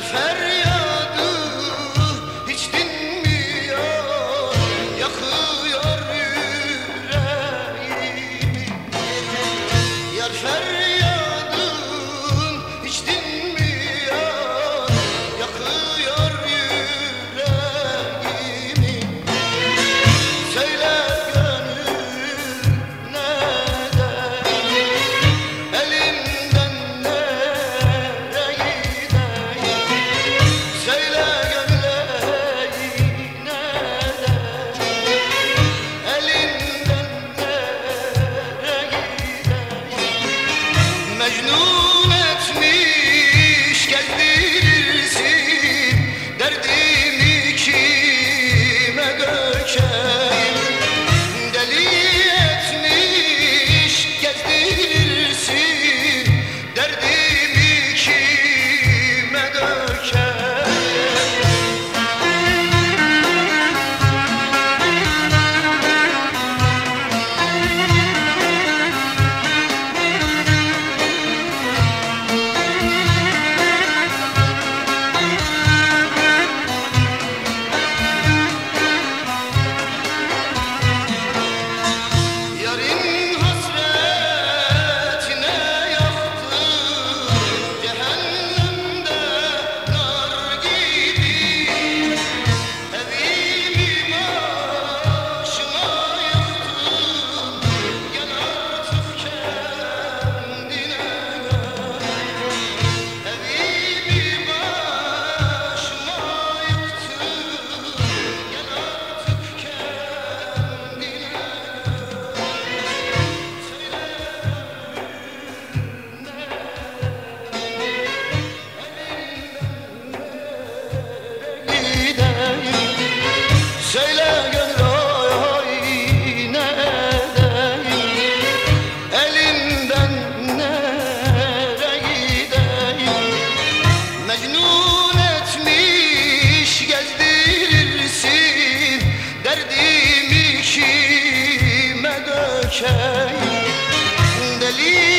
Serfer مجنون Söyle gönül oy oy ne edeyim nereye gideyim Mecnun etmiş gezdirirsin. Derdimi kime dökeyim Deli